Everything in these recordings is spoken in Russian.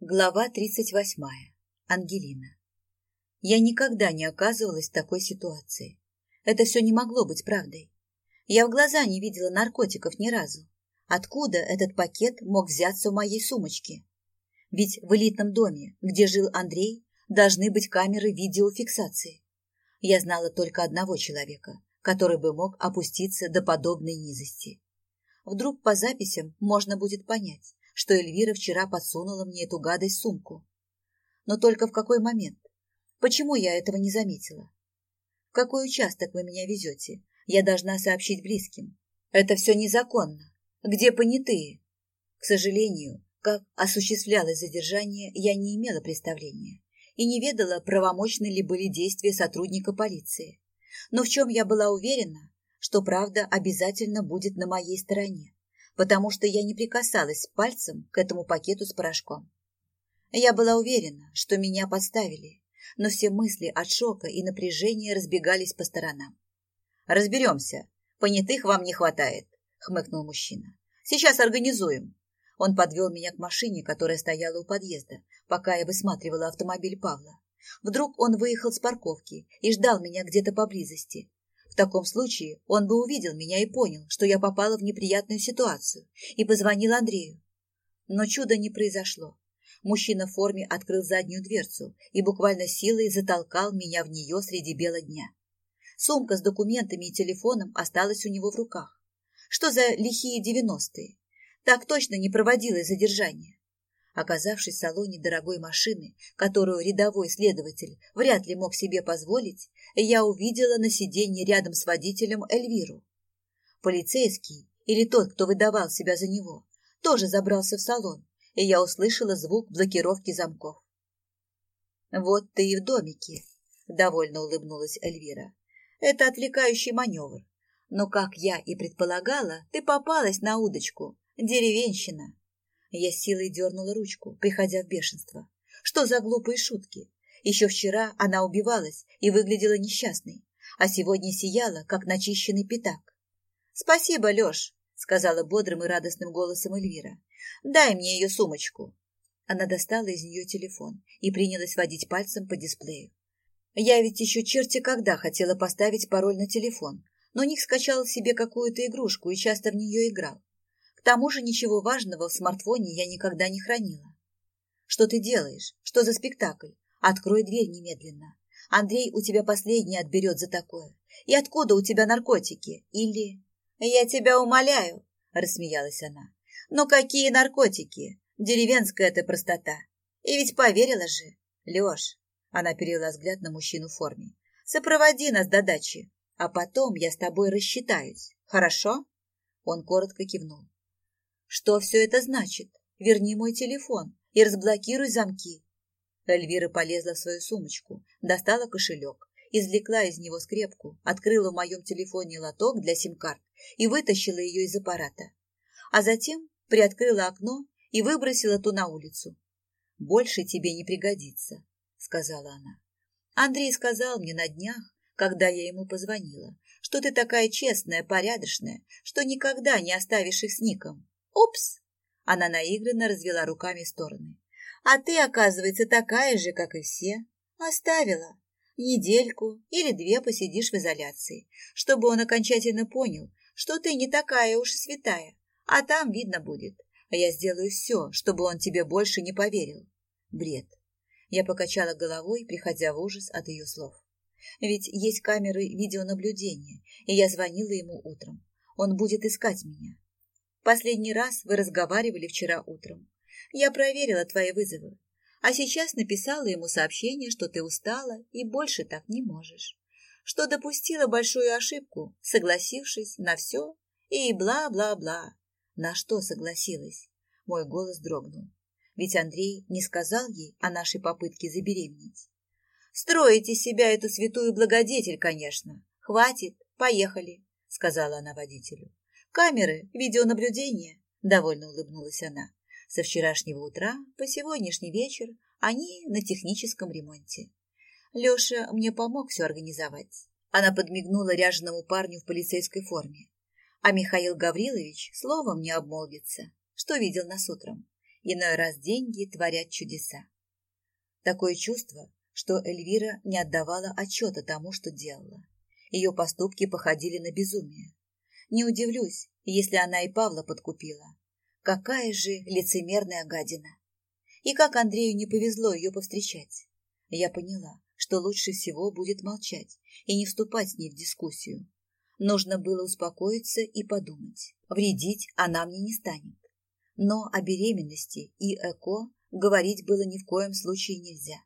Глава 38. Ангелина. Я никогда не оказывалась в такой ситуации. Это все не могло быть правдой. Я в глаза не видела наркотиков ни разу. Откуда этот пакет мог взяться в моей сумочке? Ведь в элитном доме, где жил Андрей, должны быть камеры видеофиксации. Я знала только одного человека, который бы мог опуститься до подобной низости. Вдруг по записям можно будет понять, что Эльвира вчера подсунула мне эту гадость сумку. Но только в какой момент? Почему я этого не заметила? В какой участок вы меня везете? Я должна сообщить близким. Это все незаконно. Где понятые? К сожалению, как осуществлялось задержание, я не имела представления и не ведала, правомочны ли были действия сотрудника полиции. Но в чем я была уверена, что правда обязательно будет на моей стороне потому что я не прикасалась пальцем к этому пакету с порошком. Я была уверена, что меня подставили, но все мысли от шока и напряжения разбегались по сторонам. «Разберемся. Понятых вам не хватает», — хмыкнул мужчина. «Сейчас организуем». Он подвел меня к машине, которая стояла у подъезда, пока я высматривала автомобиль Павла. Вдруг он выехал с парковки и ждал меня где-то поблизости, в таком случае он бы увидел меня и понял, что я попала в неприятную ситуацию, и позвонил Андрею. Но чуда не произошло. Мужчина в форме открыл заднюю дверцу и буквально силой затолкал меня в нее среди бела дня. Сумка с документами и телефоном осталась у него в руках. Что за лихие девяностые? Так точно не проводилось задержание. Оказавшись в салоне дорогой машины, которую рядовой следователь вряд ли мог себе позволить, я увидела на сиденье рядом с водителем Эльвиру. Полицейский, или тот, кто выдавал себя за него, тоже забрался в салон, и я услышала звук блокировки замков. «Вот ты и в домике», — довольно улыбнулась Эльвира. «Это отвлекающий маневр. Но, как я и предполагала, ты попалась на удочку. Деревенщина». Я силой дернула ручку, приходя в бешенство. Что за глупые шутки? Еще вчера она убивалась и выглядела несчастной, а сегодня сияла, как начищенный пятак. «Спасибо, Леш», — сказала бодрым и радостным голосом Эльвира. «Дай мне ее сумочку». Она достала из нее телефон и принялась водить пальцем по дисплею. Я ведь еще черти когда хотела поставить пароль на телефон, но Ник скачал себе какую-то игрушку и часто в нее играл. Тому же ничего важного в смартфоне я никогда не хранила. Что ты делаешь? Что за спектакль? Открой дверь немедленно. Андрей у тебя последний отберет за такое. И откуда у тебя наркотики? Или... Я тебя умоляю, рассмеялась она. Но какие наркотики? Деревенская это простота. И ведь поверила же. Леш, она перевела взгляд на мужчину в форме. Сопроводи нас до дачи, а потом я с тобой рассчитаюсь. Хорошо? Он коротко кивнул. Что все это значит? Верни мой телефон и разблокируй замки. Эльвира полезла в свою сумочку, достала кошелек, извлекла из него скрепку, открыла в моем телефоне лоток для сим-карт и вытащила ее из аппарата. А затем приоткрыла окно и выбросила ту на улицу. «Больше тебе не пригодится», — сказала она. Андрей сказал мне на днях, когда я ему позвонила, что ты такая честная, порядочная, что никогда не оставишь их с Ником. «Упс!» Она наигранно развела руками в стороны. «А ты, оказывается, такая же, как и все. Оставила. Недельку или две посидишь в изоляции, чтобы он окончательно понял, что ты не такая уж святая, а там видно будет. А я сделаю все, чтобы он тебе больше не поверил. Бред. Я покачала головой, приходя в ужас от ее слов. Ведь есть камеры видеонаблюдения, и я звонила ему утром. Он будет искать меня. Последний раз вы разговаривали вчера утром. Я проверила твои вызовы, а сейчас написала ему сообщение, что ты устала и больше так не можешь, что допустила большую ошибку, согласившись на все и бла-бла-бла. На что согласилась? Мой голос дрогнул. Ведь Андрей не сказал ей о нашей попытке забеременеть. Строите себя эту святую благодетель, конечно. Хватит, поехали, сказала она водителю. Камеры, видеонаблюдение, довольно улыбнулась она. Со вчерашнего утра по сегодняшний вечер они на техническом ремонте. Леша мне помог все организовать. Она подмигнула ряженому парню в полицейской форме. А Михаил Гаврилович словом не обмолвится, что видел нас утром. Иной раз деньги творят чудеса. Такое чувство, что Эльвира не отдавала отчета тому, что делала. Ее поступки походили на безумие. Не удивлюсь, если она и Павла подкупила. Какая же лицемерная гадина! И как Андрею не повезло ее повстречать. Я поняла, что лучше всего будет молчать и не вступать с ней в дискуссию. Нужно было успокоиться и подумать. Вредить она мне не станет. Но о беременности и ЭКО говорить было ни в коем случае нельзя.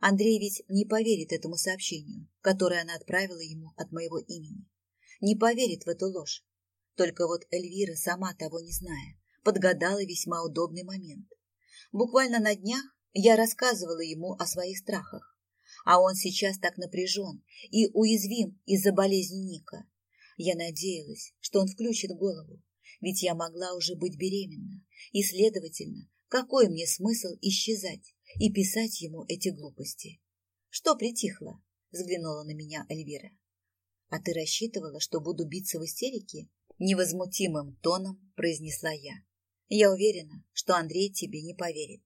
Андрей ведь не поверит этому сообщению, которое она отправила ему от моего имени. Не поверит в эту ложь. Только вот Эльвира, сама того не зная, подгадала весьма удобный момент. Буквально на днях я рассказывала ему о своих страхах, а он сейчас так напряжен и уязвим из-за болезни Ника. Я надеялась, что он включит голову, ведь я могла уже быть беременна, и, следовательно, какой мне смысл исчезать и писать ему эти глупости? Что притихло? Взглянула на меня Эльвира. А ты рассчитывала, что буду биться в истерике? Невозмутимым тоном произнесла я. Я уверена, что Андрей тебе не поверит.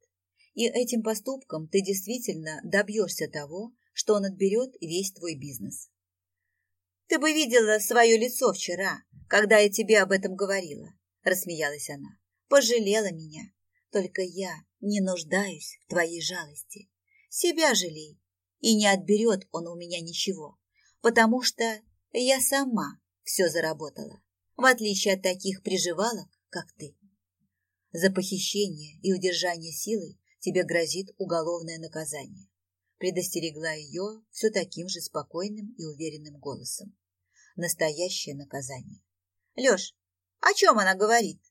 И этим поступком ты действительно добьешься того, что он отберет весь твой бизнес. Ты бы видела свое лицо вчера, когда я тебе об этом говорила, рассмеялась она. Пожалела меня. Только я не нуждаюсь в твоей жалости. Себя жалей, и не отберет он у меня ничего, потому что я сама все заработала, в отличие от таких приживалок, как ты. За похищение и удержание силой тебе грозит уголовное наказание. Предостерегла ее все таким же спокойным и уверенным голосом. Настоящее наказание. Леш, о чем она говорит?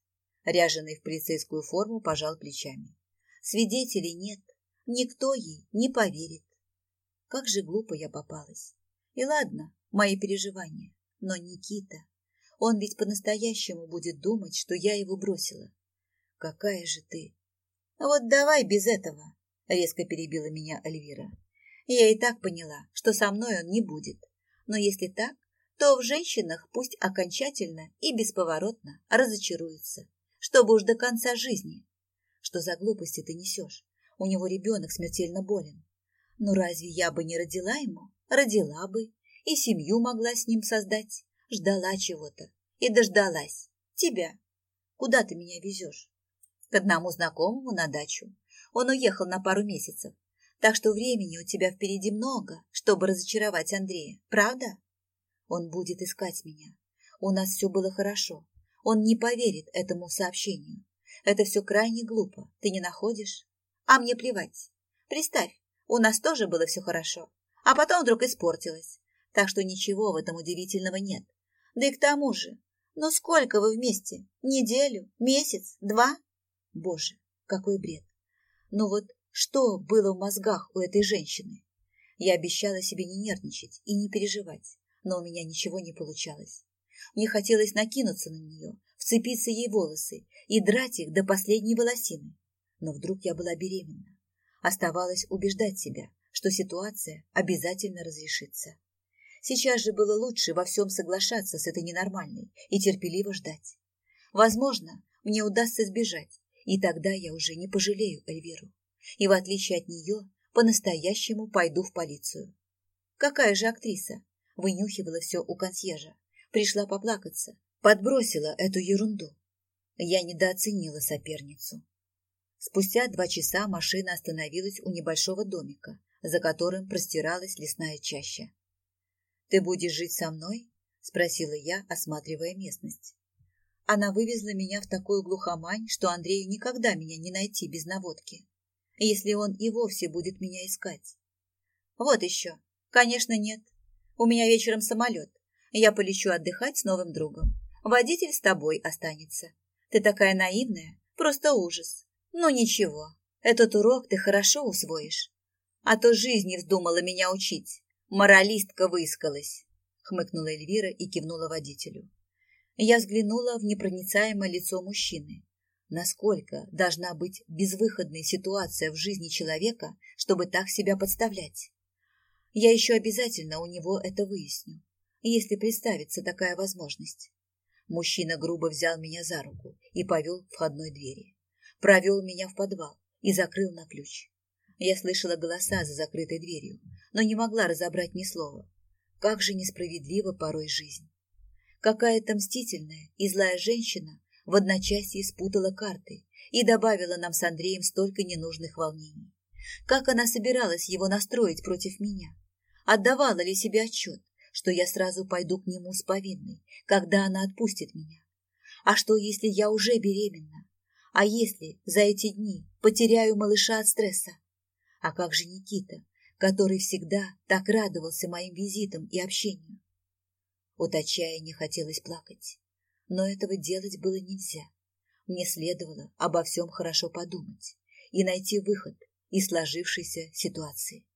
Ряженый в полицейскую форму пожал плечами. Свидетелей нет, никто ей не поверит. Как же глупо я попалась. И ладно, мои переживания, но Никита, он ведь по-настоящему будет думать, что я его бросила. Какая же ты? Вот давай без этого, резко перебила меня Альвира. Я и так поняла, что со мной он не будет. Но если так, то в женщинах пусть окончательно и бесповоротно разочаруется, чтобы уж до конца жизни. Что за глупости ты несешь? У него ребенок смертельно болен. Ну разве я бы не родила ему? Родила бы. И семью могла с ним создать. Ждала чего-то. И дождалась. Тебя. Куда ты меня везешь? к одному знакомому на дачу. Он уехал на пару месяцев, так что времени у тебя впереди много, чтобы разочаровать Андрея, правда? Он будет искать меня. У нас все было хорошо. Он не поверит этому сообщению. Это все крайне глупо, ты не находишь? А мне плевать. Представь, у нас тоже было все хорошо, а потом вдруг испортилось. Так что ничего в этом удивительного нет. Да и к тому же, ну сколько вы вместе? Неделю? Месяц? Два? Боже, какой бред! Ну вот что было в мозгах у этой женщины? Я обещала себе не нервничать и не переживать, но у меня ничего не получалось. Мне хотелось накинуться на нее, вцепиться ей волосы и драть их до последней волосины. Но вдруг я была беременна. Оставалось убеждать себя, что ситуация обязательно разрешится. Сейчас же было лучше во всем соглашаться с этой ненормальной и терпеливо ждать. Возможно, мне удастся сбежать, и тогда я уже не пожалею Эльвиру. И в отличие от нее, по-настоящему пойду в полицию. Какая же актриса? Вынюхивала все у консьержа. Пришла поплакаться. Подбросила эту ерунду. Я недооценила соперницу. Спустя два часа машина остановилась у небольшого домика, за которым простиралась лесная чаща. «Ты будешь жить со мной?» – спросила я, осматривая местность. Она вывезла меня в такую глухомань, что Андрею никогда меня не найти без наводки, если он и вовсе будет меня искать. Вот еще. Конечно, нет. У меня вечером самолет. Я полечу отдыхать с новым другом. Водитель с тобой останется. Ты такая наивная, просто ужас. Ну ничего, этот урок ты хорошо усвоишь. А то жизнь не вздумала меня учить. Моралистка выискалась, хмыкнула Эльвира и кивнула водителю. Я взглянула в непроницаемое лицо мужчины. Насколько должна быть безвыходная ситуация в жизни человека, чтобы так себя подставлять? Я еще обязательно у него это выясню, если представится такая возможность. Мужчина грубо взял меня за руку и повел к входной двери. провел меня в подвал и закрыл на ключ. Я слышала голоса за закрытой дверью, но не могла разобрать ни слова. Как же несправедлива порой жизнь. Какая-то мстительная и злая женщина в одночасье спутала карты и добавила нам с Андреем столько ненужных волнений. Как она собиралась его настроить против меня? Отдавала ли себе отчет, что я сразу пойду к нему с повинной, когда она отпустит меня? А что, если я уже беременна? А если за эти дни потеряю малыша от стресса? А как же Никита, который всегда так радовался моим визитам и общению? От отчаяния хотелось плакать, но этого делать было нельзя. Мне следовало обо всем хорошо подумать и найти выход из сложившейся ситуации.